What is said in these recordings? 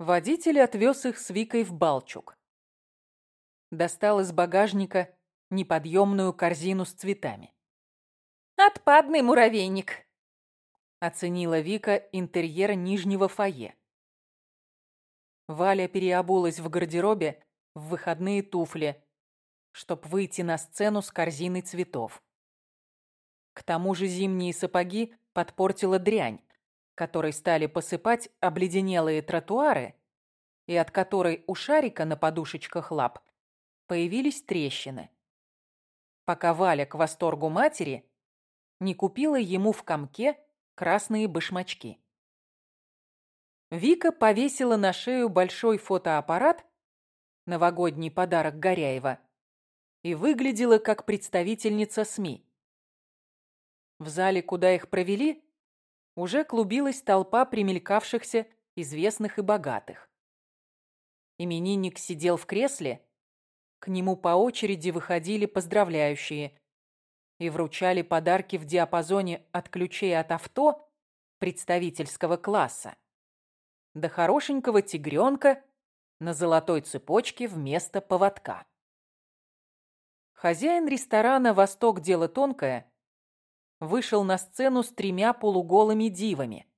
Водитель отвез их с Викой в Балчук. Достал из багажника неподъемную корзину с цветами. «Отпадный муравейник», — оценила Вика интерьер нижнего фойе. Валя переобулась в гардеробе в выходные туфли, чтоб выйти на сцену с корзиной цветов. К тому же зимние сапоги подпортила дрянь, которой стали посыпать обледенелые тротуары и от которой у шарика на подушечках лап появились трещины. Пока Валя к восторгу матери не купила ему в комке красные башмачки. Вика повесила на шею большой фотоаппарат, новогодний подарок Горяева, и выглядела как представительница СМИ. В зале, куда их провели, уже клубилась толпа примелькавшихся известных и богатых. Именинник сидел в кресле, к нему по очереди выходили поздравляющие и вручали подарки в диапазоне от ключей от авто представительского класса до хорошенького тигренка на золотой цепочке вместо поводка. Хозяин ресторана «Восток. Дело тонкое» вышел на сцену с тремя полуголыми дивами,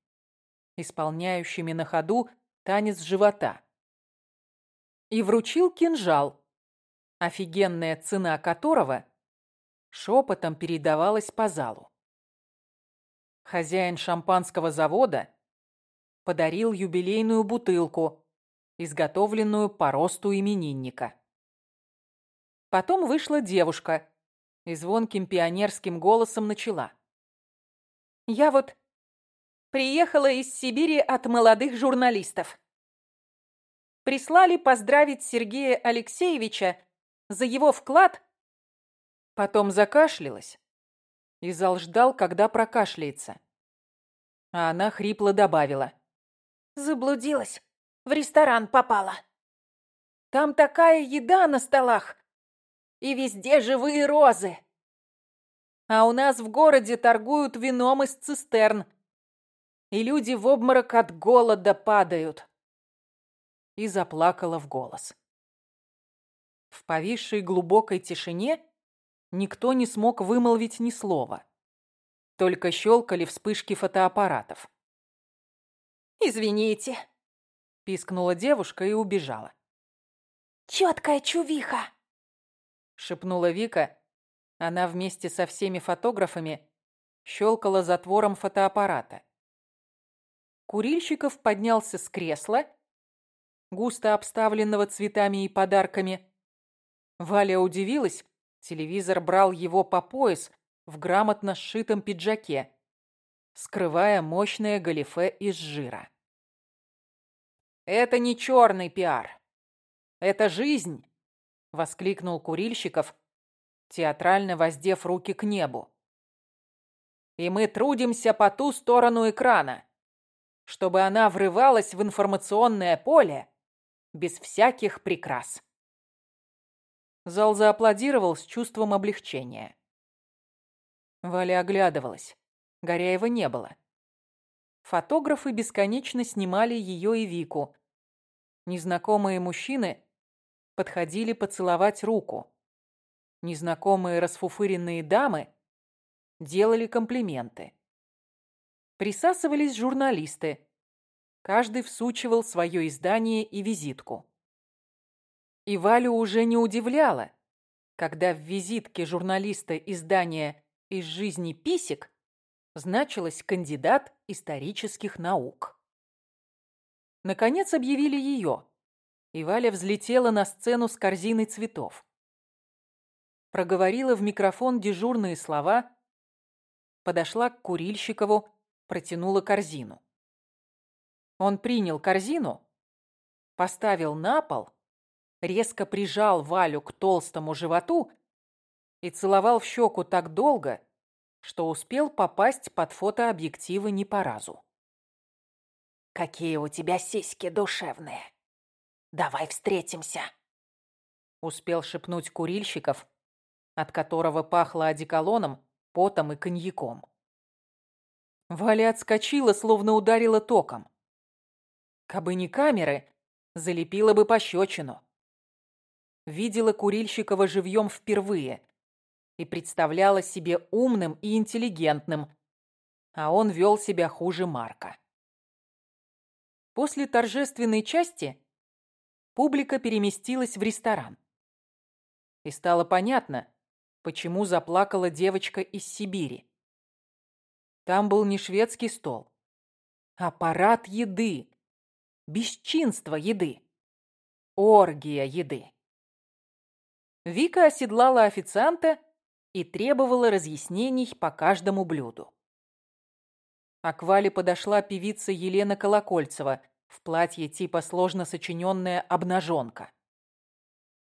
исполняющими на ходу танец живота, и вручил кинжал, офигенная цена которого шепотом передавалась по залу. Хозяин шампанского завода подарил юбилейную бутылку, изготовленную по росту именинника. Потом вышла девушка и звонким пионерским голосом начала. «Я вот приехала из Сибири от молодых журналистов. Прислали поздравить Сергея Алексеевича за его вклад Потом закашлялась, и зал ждал, когда прокашляется. А она хрипло добавила. «Заблудилась. В ресторан попала. Там такая еда на столах. И везде живые розы. А у нас в городе торгуют вином из цистерн. И люди в обморок от голода падают». И заплакала в голос. В повисшей глубокой тишине никто не смог вымолвить ни слова. Только щелкали вспышки фотоаппаратов. «Извините», — пискнула девушка и убежала. «Чёткая чувиха», — шепнула Вика. Она вместе со всеми фотографами щелкала затвором фотоаппарата. Курильщиков поднялся с кресла, густо обставленного цветами и подарками. Валя удивилась, Телевизор брал его по пояс в грамотно сшитом пиджаке, скрывая мощное галифе из жира. «Это не черный пиар. Это жизнь!» — воскликнул Курильщиков, театрально воздев руки к небу. «И мы трудимся по ту сторону экрана, чтобы она врывалась в информационное поле без всяких прикрас». Зал зааплодировал с чувством облегчения. Валя оглядывалась. Горяева не было. Фотографы бесконечно снимали ее и Вику. Незнакомые мужчины подходили поцеловать руку. Незнакомые расфуфыренные дамы делали комплименты. Присасывались журналисты. Каждый всучивал свое издание и визитку. И Валю уже не удивляло, когда в визитке журналиста издания «Из жизни писек» значилась кандидат исторических наук. Наконец объявили ее, и Валя взлетела на сцену с корзиной цветов. Проговорила в микрофон дежурные слова, подошла к Курильщикову, протянула корзину. Он принял корзину, поставил на пол резко прижал Валю к толстому животу и целовал в щеку так долго, что успел попасть под фотообъективы не по разу. «Какие у тебя сиськи душевные! Давай встретимся!» Успел шепнуть курильщиков, от которого пахло одеколоном, потом и коньяком. Валя отскочила, словно ударила током. Кабы не камеры, залепила бы пощечину. Видела Курильщикова живьем впервые и представляла себе умным и интеллигентным, а он вел себя хуже Марка. После торжественной части публика переместилась в ресторан. И стало понятно, почему заплакала девочка из Сибири. Там был не шведский стол, а парад еды, бесчинство еды, оргия еды. Вика оседлала официанта и требовала разъяснений по каждому блюду. А к Вале подошла певица Елена Колокольцева в платье типа сложно сочиненная обнаженка.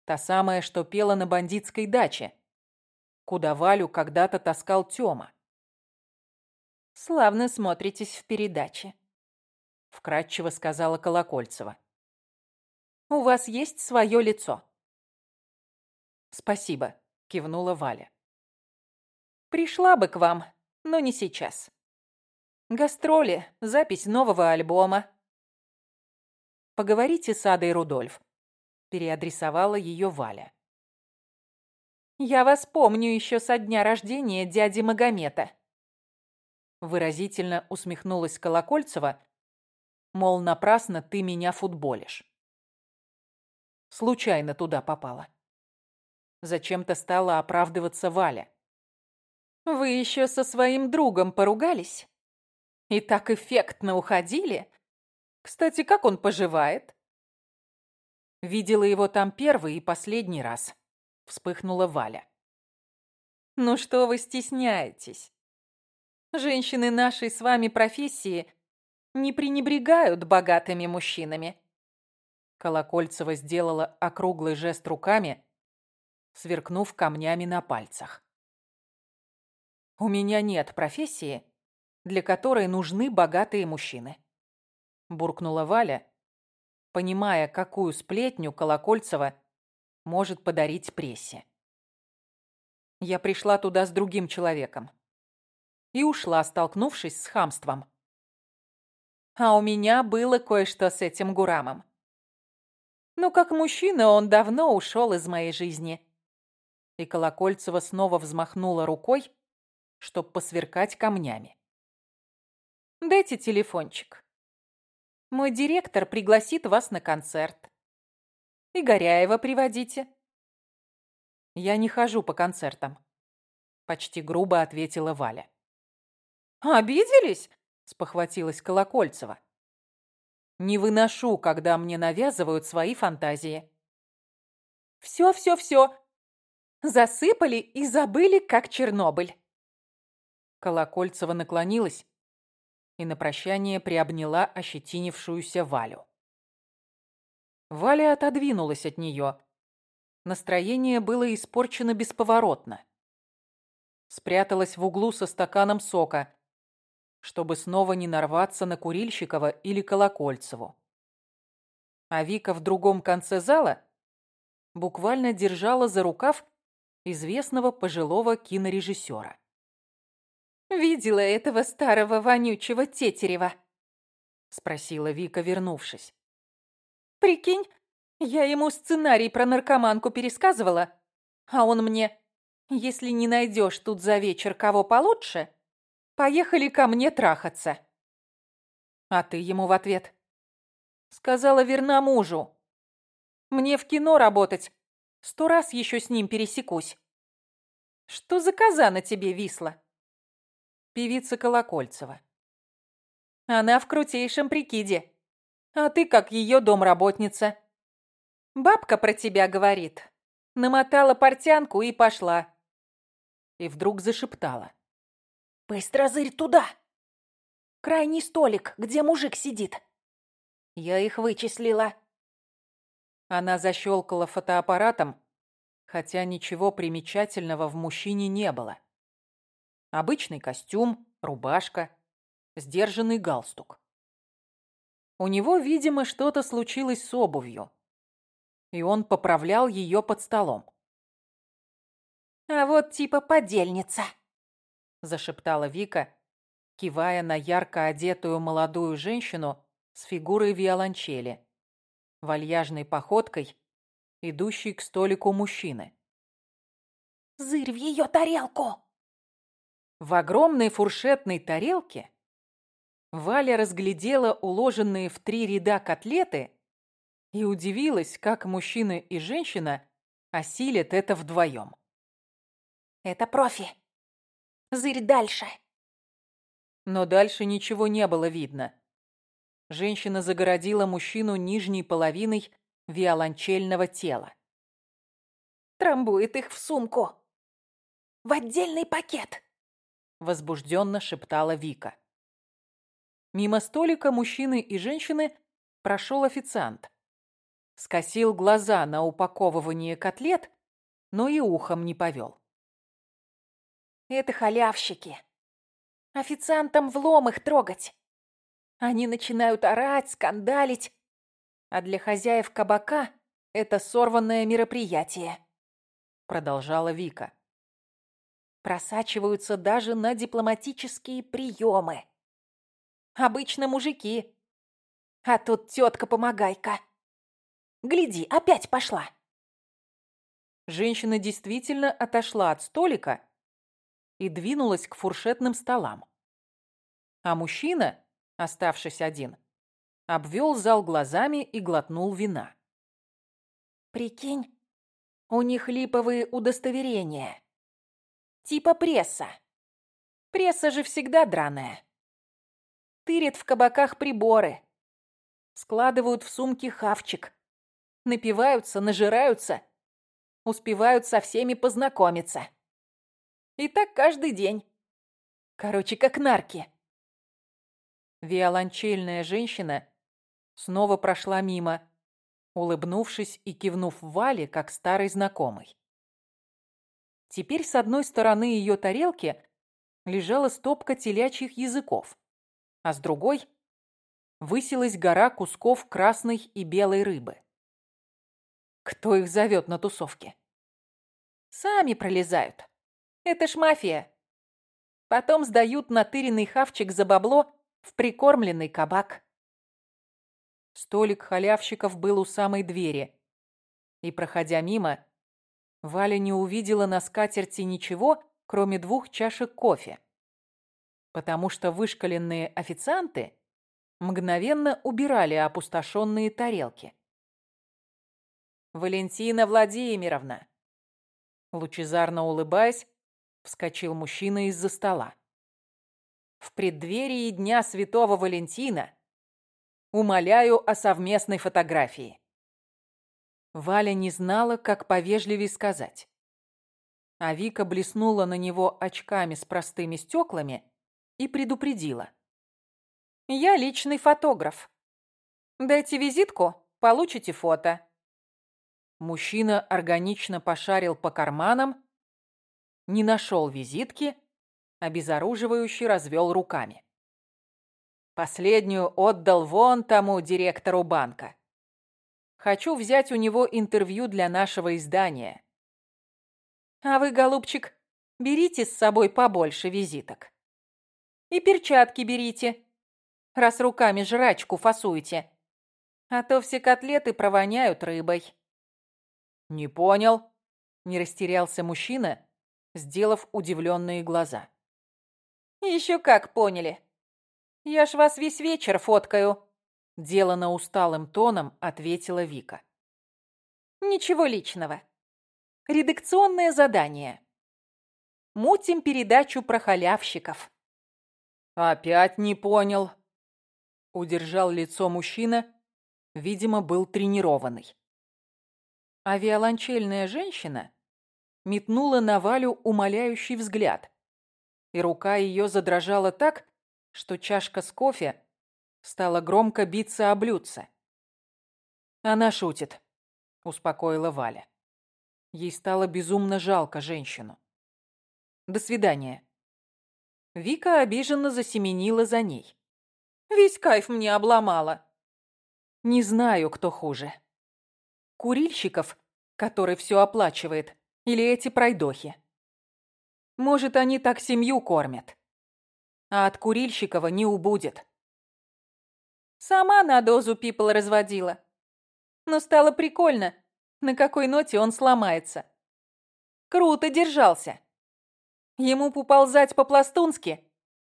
Та самая, что пела на бандитской даче, куда Валю когда-то таскал Тёма. «Славно смотритесь в передаче», — вкратчиво сказала Колокольцева. «У вас есть свое лицо». «Спасибо», — кивнула Валя. «Пришла бы к вам, но не сейчас». Гастроли, запись нового альбома. Поговорите с Адой Рудольф. Переадресовала ее Валя. Я вас помню еще со дня рождения дяди Магомета. Выразительно усмехнулась Колокольцева, мол, напрасно ты меня футболишь. Случайно туда попала. Зачем-то стала оправдываться Валя. Вы еще со своим другом поругались? И так эффектно уходили. Кстати, как он поживает? Видела его там первый и последний раз. Вспыхнула Валя. Ну что вы стесняетесь? Женщины нашей с вами профессии не пренебрегают богатыми мужчинами. Колокольцева сделала округлый жест руками, сверкнув камнями на пальцах. «У меня нет профессии, для которой нужны богатые мужчины. Буркнула Валя, понимая, какую сплетню Колокольцева может подарить прессе. Я пришла туда с другим человеком. И ушла, столкнувшись с хамством. А у меня было кое-что с этим Гурамом. Ну, как мужчина, он давно ушел из моей жизни. И Колокольцева снова взмахнула рукой, чтоб посверкать камнями. Дайте телефончик. Мой директор пригласит вас на концерт. И Горяева приводите. Я не хожу по концертам. Почти грубо ответила Валя. «Обиделись?» – спохватилась Колокольцева. «Не выношу, когда мне навязывают свои фантазии». «Все, все, все. Засыпали и забыли, как Чернобыль». Колокольцева наклонилась и на прощание приобняла ощетинившуюся Валю. Валя отодвинулась от нее. Настроение было испорчено бесповоротно. Спряталась в углу со стаканом сока, чтобы снова не нарваться на Курильщикова или Колокольцеву. А Вика в другом конце зала буквально держала за рукав известного пожилого кинорежиссера. «Видела этого старого вонючего Тетерева?» — спросила Вика, вернувшись. «Прикинь, я ему сценарий про наркоманку пересказывала, а он мне, если не найдешь тут за вечер кого получше, поехали ко мне трахаться». А ты ему в ответ? Сказала верна мужу. Мне в кино работать, сто раз еще с ним пересекусь. Что за коза на тебе висла? Певица Колокольцева. Она в крутейшем прикиде. А ты как ее домработница. Бабка про тебя говорит. Намотала портянку и пошла. И вдруг зашептала. «Быстро зырь туда! Крайний столик, где мужик сидит. Я их вычислила». Она защелкала фотоаппаратом, хотя ничего примечательного в мужчине не было. Обычный костюм, рубашка, сдержанный галстук. У него, видимо, что-то случилось с обувью, и он поправлял ее под столом. «А вот типа подельница», — зашептала Вика, кивая на ярко одетую молодую женщину с фигурой виолончели, вальяжной походкой, идущий к столику мужчины. «Зырь в ее тарелку!» В огромной фуршетной тарелке Валя разглядела уложенные в три ряда котлеты и удивилась, как мужчина и женщина осилят это вдвоем. «Это профи. Зырь дальше!» Но дальше ничего не было видно. Женщина загородила мужчину нижней половиной виолончельного тела. «Трамбует их в сумку. В отдельный пакет!» Возбужденно шептала Вика. Мимо столика мужчины и женщины прошел официант. Скосил глаза на упаковывание котлет, но и ухом не повел. «Это халявщики. Официантам влом их трогать. Они начинают орать, скандалить, а для хозяев кабака это сорванное мероприятие», продолжала Вика. «Просачиваются даже на дипломатические приемы. Обычно мужики. А тут тетка-помогайка. Гляди, опять пошла. Женщина действительно отошла от столика и двинулась к фуршетным столам. А мужчина, оставшись один, обвел зал глазами и глотнул вина. «Прикинь, у них липовые удостоверения. Типа пресса. Пресса же всегда драная тырят в кабаках приборы, складывают в сумки хавчик, напиваются, нажираются, успевают со всеми познакомиться. И так каждый день. Короче, как нарки. Виолончельная женщина снова прошла мимо, улыбнувшись и кивнув Вале, как старый знакомый. Теперь с одной стороны ее тарелки лежала стопка телячьих языков а с другой высилась гора кусков красной и белой рыбы. Кто их зовет на тусовке? Сами пролезают. Это ж мафия. Потом сдают натыренный хавчик за бабло в прикормленный кабак. Столик халявщиков был у самой двери. И, проходя мимо, Валя не увидела на скатерти ничего, кроме двух чашек кофе потому что вышкаленные официанты мгновенно убирали опустошенные тарелки. «Валентина Владимировна!» Лучезарно улыбаясь, вскочил мужчина из-за стола. «В преддверии Дня Святого Валентина умоляю о совместной фотографии». Валя не знала, как повежливее сказать. А Вика блеснула на него очками с простыми стеклами и предупредила. «Я личный фотограф. Дайте визитку, получите фото». Мужчина органично пошарил по карманам, не нашел визитки, обезоруживающе развел руками. Последнюю отдал вон тому директору банка. Хочу взять у него интервью для нашего издания. А вы, голубчик, берите с собой побольше визиток. И перчатки берите, раз руками жрачку фасуете. А то все котлеты провоняют рыбой. Не понял, не растерялся мужчина, сделав удивленные глаза. Еще как поняли. Я ж вас весь вечер фоткаю, делано усталым тоном ответила Вика. Ничего личного. Редакционное задание. Мутим передачу про халявщиков. «Опять не понял», — удержал лицо мужчина, видимо, был тренированный. А виолончельная женщина метнула на Валю умоляющий взгляд, и рука ее задрожала так, что чашка с кофе стала громко биться о блюдце. «Она шутит», — успокоила Валя. Ей стало безумно жалко женщину. «До свидания». Вика обиженно засеменила за ней. «Весь кайф мне обломала». «Не знаю, кто хуже. Курильщиков, который все оплачивает, или эти пройдохи. Может, они так семью кормят. А от Курильщикова не убудет». «Сама на дозу пипл разводила. но стало прикольно, на какой ноте он сломается. Круто держался. Ему поползать по-пластунски,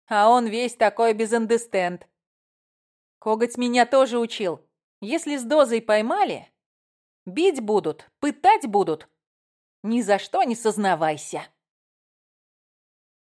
а он весь такой без андестенд. Коготь меня тоже учил. Если с дозой поймали, бить будут, пытать будут. Ни за что не сознавайся.